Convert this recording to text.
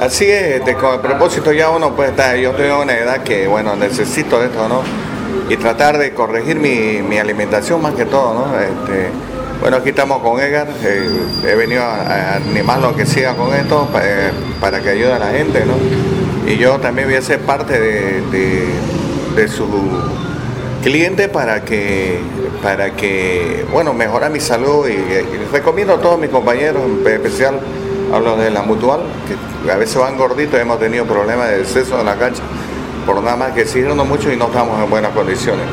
Así es, este, con el propósito ya uno puede estar, yo tengo una edad que, bueno, necesito esto, ¿no? Y tratar de corregir mi, alimentación más que todo, ¿no? Este, bueno, aquí estamos con Edgar, eh, he venido a, animarlo a que siga con esto eh, para, que ayude a la gente, ¿no? Y yo también voy a ser parte de, su cliente para que, para que, bueno, mejora mi salud y, recomiendo a todos mis compañeros, en especial los de la mutual, que a veces van gorditos, hemos tenido problemas de exceso en la cancha, por nada más que siguen mucho y no estamos en buenas condiciones.